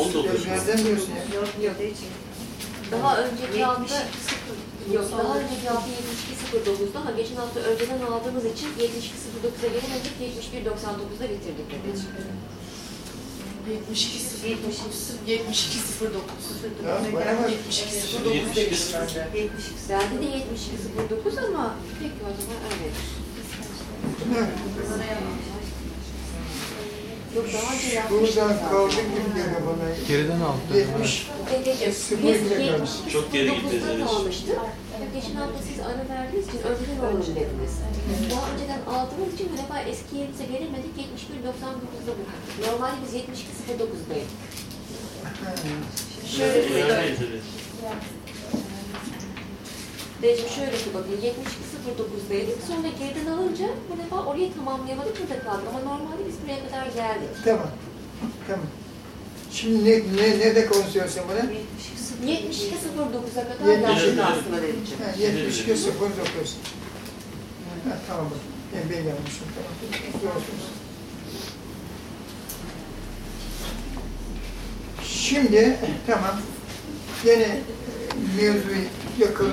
19. Ezberden diyorsun ya. Yok yok. Daha önceki hafta 72 yok daha önceki hafta 72.09'da ama geçen hafta önceden aldığımız için 72.09'a gelemedik 71.99'da bitirdik dedeciğim. 72 09 72 09 Ya, bana bak. 72 09 demiş bende. 72. De 72.09 ama peki o zaman öyledir. Yok daha önce yapmıştık Buradan zaten. kaldı gibi geliyor bana. Geriden aldı. 70. Dedeciğim, Sıfır biz bile kalmış. 72 Çok geri gitti 09'dan dedeciğim. almıştık. Geçen hafta siz ara verdiğiniz için önceden alalım dediniz. Daha önceden aldığımız için bu defa eski yerimize gelemedik. 71.99'da bıraktık. Normalde biz 72.09'daydık. Şöyle bir Neredeyiz, evet. Dedeciğim şöyle ki bakın 72.09'daydık. Sonra geriden alınca bu defa orayı tamamlayamadık burada kaldık. Ama normalde biz buraya kadar geldik. Tamam. Tamam. Şimdi ne, ne, nerede konuşuyorsun bana? 72.09'a kadar Yetmiş- geldik aslında dedeciğim. Ha, 72 09. Ha, tamam bak. Ben, ben yanlışım. Tamam. Şimdi tamam. Yine mevzuyu yakın.